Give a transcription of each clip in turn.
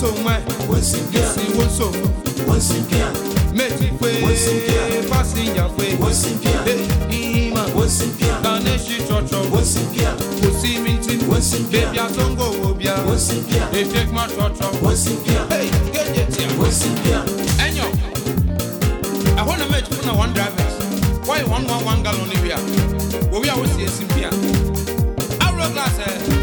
so mwen Wensi gen Si wonso Wensi gen Meti kwe Wensi gen Fasi ya kwe Wensi gen hey, ima Wensi gen Dane shi chocho Wensi gen Kusi minti Wensi gen Bebya zongo obya Wensi gen E fek ma chocho Wensi gen Hey Genye tia Wensi gen Enyo I wanna make kuna one drivers Why one one one gallon ibia Wobia wosi esim bia Avro glass eh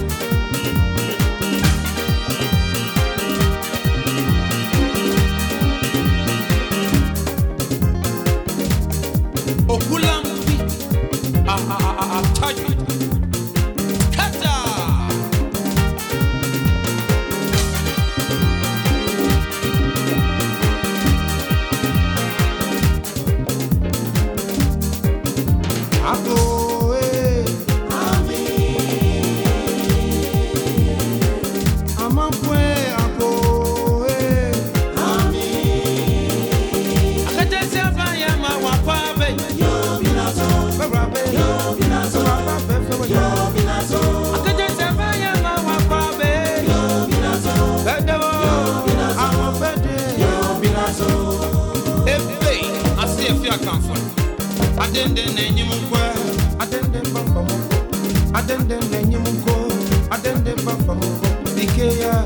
you yeah.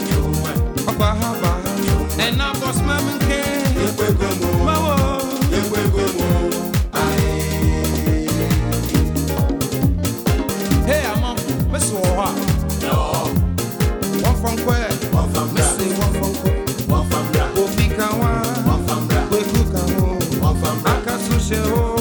to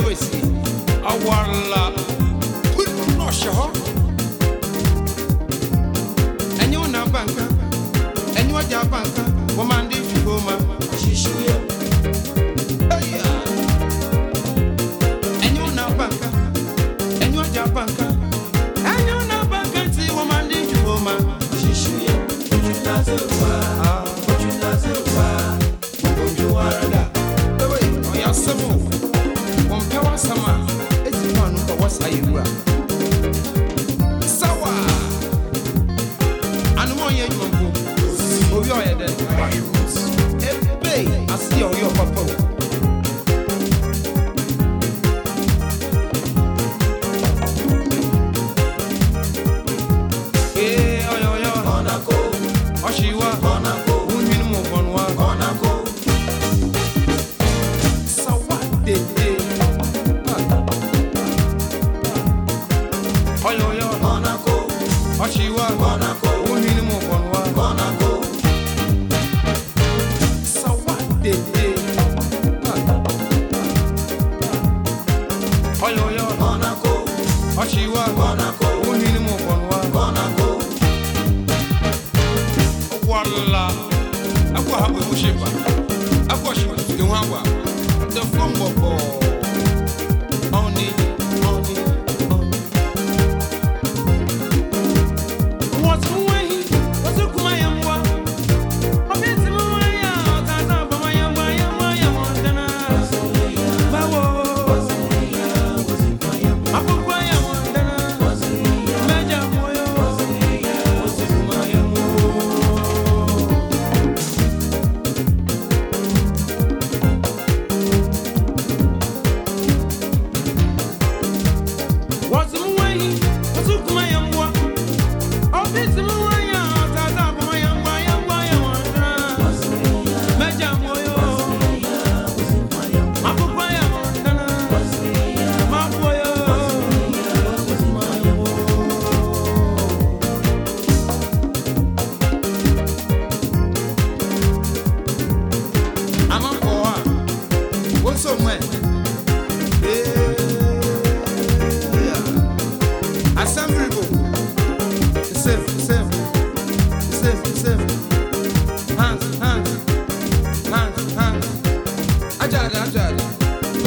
дивись, а варла нощого. Ẹni ọ̀nà bànkà, ẹni ọjà bànkà, wọ́n máa ọchịwa uhiri m ụkpọrọwa sawadede ọyọyọ ọchịwa uhiri m ụkpọrọwa ọgwọla agwọ ha bụ ebushepa agwọ agwa